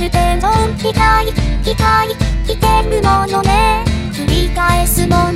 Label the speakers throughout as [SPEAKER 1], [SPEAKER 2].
[SPEAKER 1] るけど期待期待来てるものね。繰り返すもの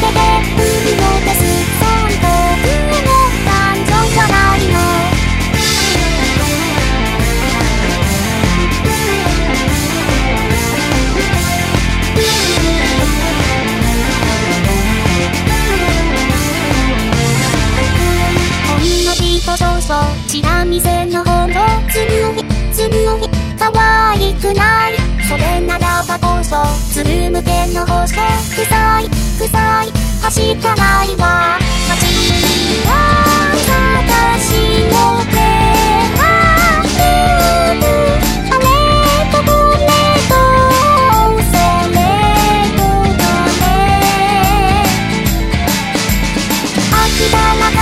[SPEAKER 1] いをつけて売るのです。損得の感情じゃないの。ほんのりとそうそうチラ見せのほどつぶひつぶひ可愛くないそれならばこそつるむけの臭い走ったないわ街は私の手はループあれとこれとそれとだね飽きたら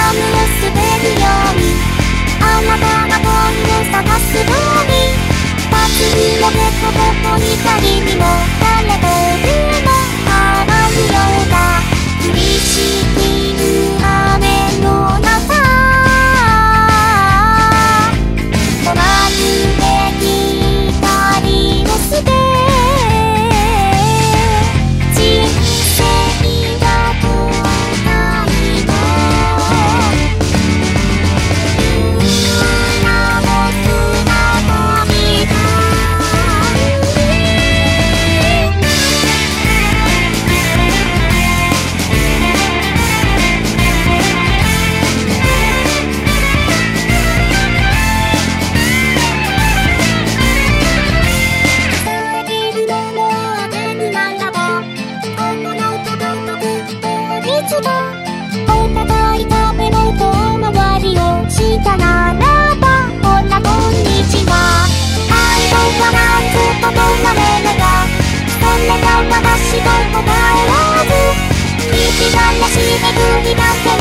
[SPEAKER 1] になって